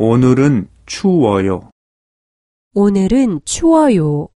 오늘은 추워요. 오늘은 추워요.